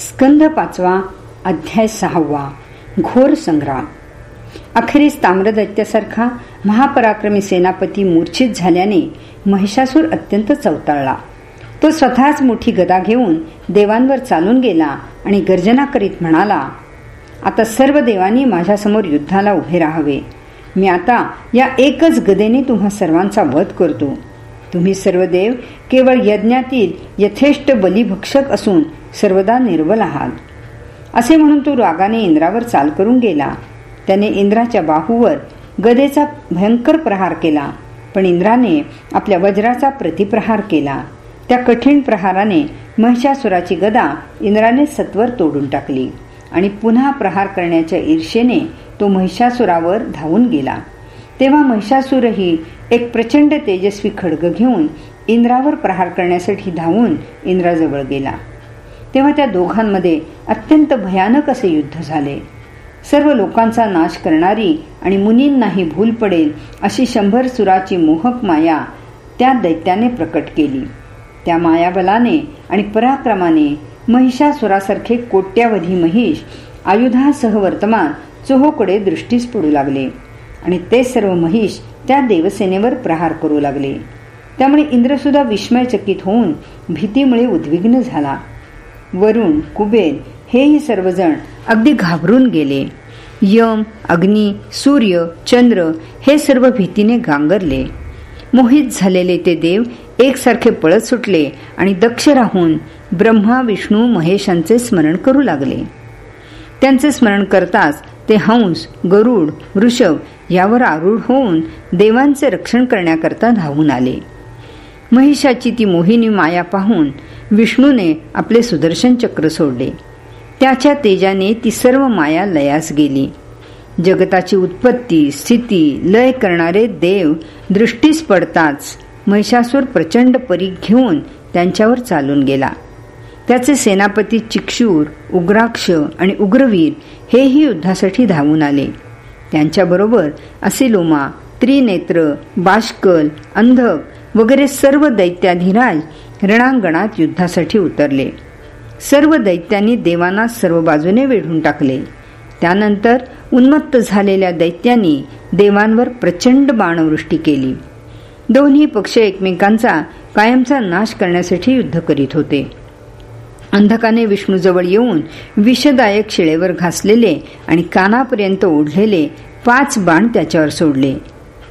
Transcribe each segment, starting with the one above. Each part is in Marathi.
स्कंध पाचवा अध्याय सहावा घोर संग्राम. अखेरीस ताम्रदैत्यासारखा महापराक्रमी सेनापती मूर्छित झाल्याने महिषासूर अत्यंत चवताळला. तो स्वतःच मोठी गदा घेऊन देवांवर चालून गेला आणि गर्जना करीत म्हणाला आता सर्व देवांनी माझ्यासमोर युद्धाला उभे राहावे. मी आता या एकच गदेने तुम्हा सर्वांचा वध करतो. तुम्ही सर्व देव केवळ यज्ञातील यथेष्ट बलिभक्षक असून सर्वदा निर्बल आहात. असे म्हणून तो रागाने इंद्रावर चाल करून गेला. त्याने इंद्राच्या बाहूवर गदेचा भयंकर प्रहार केला पण इंद्राने आपल्या वज्राचा प्रतिप्रहार केला. त्या कठीण प्रहाराने महिषासुराची गदा इंद्राने सत्वर तोडून टाकली आणि पुन्हा प्रहार करण्याच्या ईर्षेने तो महिषासुरावर धावून गेला. तेव्हा महिषासुरही एक प्रचंड तेजस्वी खडग घेऊन इंद्रावर प्रहार करण्यासाठी धावून इंद्राजवळ गेला. तेव्हा त्या दोघांमध्ये अत्यंत भयानक असे युद्ध झाले. सर्व लोकांचा नाश करणारी आणि मुनींनाही भूल पडेल अशी शंभर सुराची मोहक माया त्या दैत्याने प्रकट केली. त्या मायाबलाने आणि पराक्रमाने महिषासुरासारखे कोट्यावधी महिष आयुधासह वर्तमान चोहोकडे दृष्टीस पडू लागले. आणि ते सर्व महिष त्या देवसेनेवर प्रहार करू लागले. त्यामुळे इंद्रसुद्धा विस्मयचकित होऊन भीतीमुळे उद्विग्न झाला. वरुण कुबेर हेही सर्वजण अगदी घाबरून गेले. यम अग्नी सूर्य चंद्र हे सर्व भीतीने गांगरले. मोहित झालेले ते देव एकसारखे पळत सुटले आणि दक्ष राहून ब्रह्मा विष्णू महेशांचे स्मरण करू लागले. त्यांचे स्मरण करताच ते हंस गरुड वृषभ यावर आरूढ होऊन देवांचे रक्षण करण्याकरता धावून आले. महिषाची ती मोहिनी माया पाहून विष्णूने आपले सुदर्शन चक्र सोडले. त्याच्या तेजाने ती सर्व माया लयास गेली. जगताची उत्पत्ती स्थिती लय करणारे देव दृष्टीस पडताच महिषासूर प्रचंड परीख घेऊन त्यांच्यावर चालून गेला. त्याचे सेनापती चिक्षूर उग्राक्ष आणि उग्रवीर हेही युद्धासाठी धावून आले. त्यांच्याबरोबर असिलोमा त्रिनेत्र बाष्कल अंधक वगैरे सर्व दैत्याधिराज रणांगणात युद्धासाठी उतरले. सर्व दैत्यांनी देवांना सर्व बाजूने वेढून टाकले. त्यानंतर उन्मत्त झालेल्या दैत्यांनी देवांवर प्रचंड बाणवृष्टी केली. दोन्ही पक्ष एकमेकांचा कायमचा नाश करण्यासाठी युद्ध करीत होते. अंधकाने विष्णूजवळ येऊन विषदायक शिळेवर घासलेले आणि कानापर्यंत ओढलेले पाच बाण त्याच्यावर सोडले.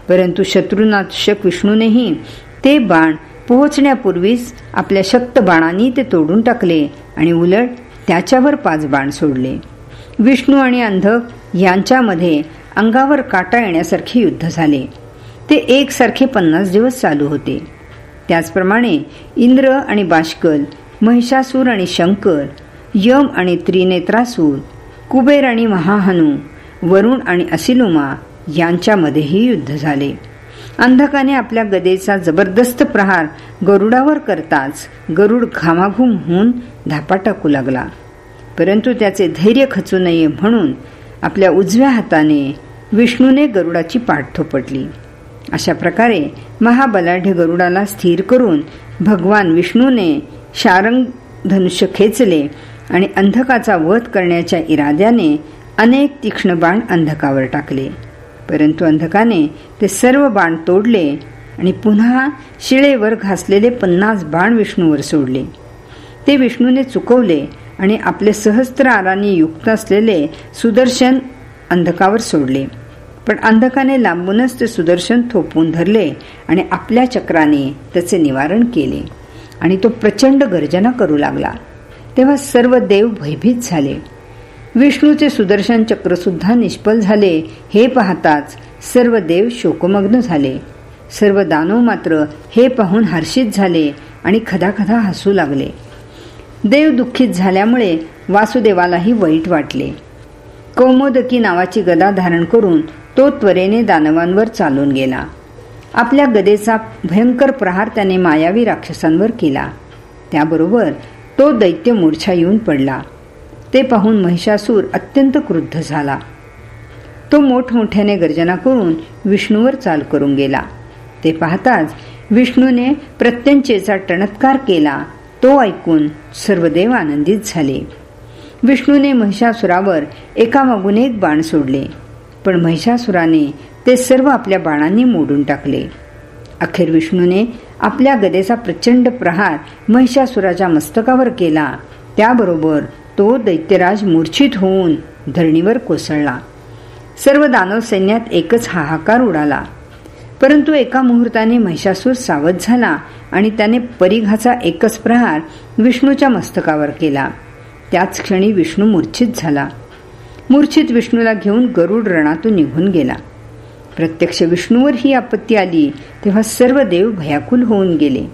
परंतु शत्रुनाशक विष्णूनेही ते बाण पोहोचण्यापूर्वीच आपल्या शक्त बाणांनी ते तोडून टाकले आणि उलट त्याच्यावर पाच बाण सोडले. विष्णू आणि अंधक यांच्यामध्ये अंगावर काटा येण्यासारखे युद्ध झाले. ते एकसारखे पन्नास दिवस चालू होते. त्याचप्रमाणे इंद्र आणि बाष्कल महिषासूर आणि शंकर यम आणि त्रिनेत्रासूर कुबेर आणि महाहनू वरुण आणि असिलुमा यांच्यामध्येही युद्ध झाले. अंधकाने आपल्या गदेचा जबरदस्त प्रहार गरुडावर करताच गरुड घामाघूम होऊन धापा टाकू लागला. परंतु त्याचे धैर्य खचू नये म्हणून आपल्या उजव्या हाताने विष्णूने गरुडाची पाठ थोपटली. अशा प्रकारे महाबलाढ्य गरुडाला स्थिर करून भगवान विष्णूने शारंग धनुष्य खेचले आणि अंधकाचा वध करण्याच्या इराद्याने अनेक तीक्ष्ण बाण अंधकावर टाकले. परंतु अंधकाने ते सर्व बाण तोडले आणि पुन्हा शिळेवर घासलेले पन्नास बाण विष्णूवर सोडले. ते विष्णूने चुकवले आणि आपले सहस्त्र आराने युक्त असलेले सुदर्शन अंधकावर सोडले. पण अंधकाने लांबूनच ते सुदर्शन थोपून धरले आणि आपल्या चक्राने त्याचे निवारण केले. आणि तो प्रचंड गर्जना करू लागला. तेव्हा सर्व देव भयभीत झाले. विष्णूचे सुदर्शन चक्र सुद्धा निष्फल झाले. हे पाहताच सर्व देव शोकमग्न झाले. सर्व दानव मात्र हे पाहून हर्षित झाले आणि खदाखदा हसू लागले. देव दुःखित झाल्यामुळे वासुदेवालाही वाईट वाटले. कौमोदकी नावाची गदा धारण करून तो त्वरेने दानवांवर चालून गेला. आपल्या गदेचा भयंकर प्रहार त्याने मायावी राक्षसांवर केला. त्याबरोबर तो दैत्य मूर्छा येऊन पडला. ते पाहून महिषासूर अत्यंत क्रुद्ध झाला. तो मोठमोठ्याने गर्जना करून विष्णूवर चाल करून गेला. ते पाहताच विष्णूने प्रत्यंचेचा टणत्कार केला. तो ऐकून सर्व देव आनंदित झाले. विष्णूने महिषासुरावर एकामागून एक बाण सोडले. पण महिषासुराने ते सर्व आपल्या बाणांनी मोडून टाकले. अखेर विष्णूने आपल्या गदेचा प्रचंड प्रहार महिषासुराच्या मस्तकावर केला. त्याबरोबर तो दैत्यराज मूर्छित होऊन धरणीवर कोसळला. सर्व दानव सैन्यात एकच हाहाकार उडाला. परंतु एका मुहूर्ताने महिषासूर सावध झाला आणि त्याने परिघाचा एकच प्रहार विष्णूच्या मस्तकावर केला. त्याच क्षणी विष्णू मूर्छित झाला. मूर्छित विष्णूला घेऊन गरुड रणातून निघून गेला. प्रत्यक्ष विष्णूवर ही आपत्ती आली तेव्हा सर्व देव भयाकुल होऊन गेले.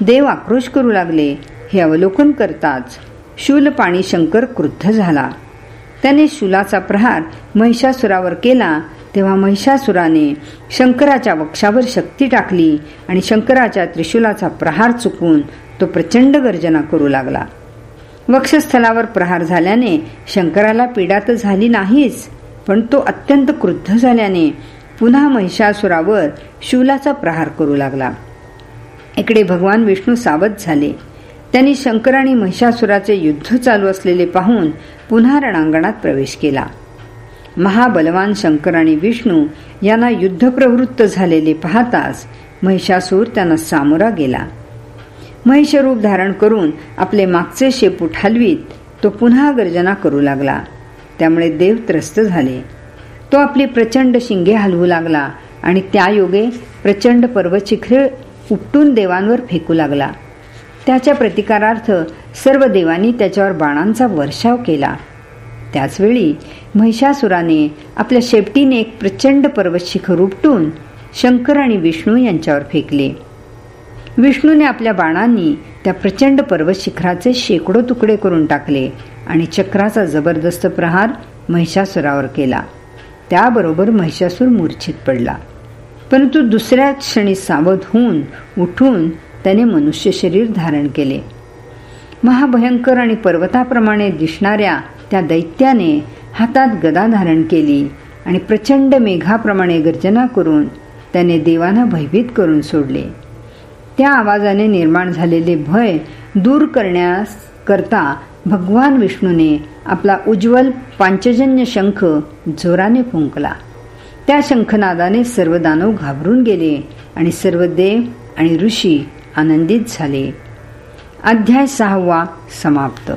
देव आक्रोश करू लागले हे अवलोकन करताच शूल पाणी शंकर क्रुद्ध झाला. त्याने शूलाचा प्रहार महिषासुरावर केला तेव्हा महिषासुराने शंकराच्या वक्षावर शक्ती टाकली आणि शंकराच्या त्रिशूलाचा प्रहार चुकून तो प्रचंड गर्जना करू लागला. वक्षस्थलावर प्रहार झाल्याने शंकराला पीडा तर झाली नाहीच पण तो अत्यंत क्रुद्ध झाल्याने पुन्हा महिषासुरावर शूलाचा प्रहार करू लागला. इकडे भगवान विष्णू सावध झाले. त्यांनी शंकर आणि महिषासुराचे युद्ध चालू असलेले पाहून पुन्हा रणांगणात प्रवेश केला. महाबलवान शंकर आणि विष्णू यांना युद्धप्रवृत्त झालेले पाहताच महिषासूर त्यांना सामोरा गेला. महिषरूप धारण करून आपले मागचे शेपूट हलवीत तो पुन्हा गर्जना करू लागला. त्यामुळे देव त्रस्त झाले. तो आपली प्रचंड शिंगे हलवू लागला आणि त्या योगे प्रचंड पर्वचिखरे उपटून देवांवर फेकू लागला. त्याच्या प्रतिकारार्थ सर्व देवांनी त्याच्यावर बाणांचा वर्षाव केला. त्याचवेळी महिषासुराने आपल्या शेपटीने एक प्रचंड पर्वत शिखर उपटून शंकर आणि विष्णू यांच्यावर फेकले. विष्णूने आपल्या बाणांनी त्या प्रचंड पर्वत शिखराचे शेकडो तुकडे करून टाकले आणि चक्राचा जबरदस्त प्रहार महिषासुरावर केला. त्याबरोबर महिषासूर मूर्छित पडला. परंतु दुसऱ्या क्षणी सावध होऊन उठून त्याने मनुष्य शरीर धारण केले. महाभयंकर आणि पर्वताप्रमाणे दिसणाऱ्या त्या दैत्याने हातात गदा धारण केली आणि प्रचंड मेघाप्रमाणे गर्जना करून त्याने देवांना भयभीत करून सोडले. त्या आवाजाने निर्माण झालेले भय दूर करण्यास करता भगवान विष्णूने आपला उज्ज्वल पांचजन्य शंख जोराने फुंकला. त्या शंखनादाने सर्व दानव घाबरून गेले आणि सर्व देव आणि ऋषी आनंदित झाले. अध्याय सहावा समाप्त.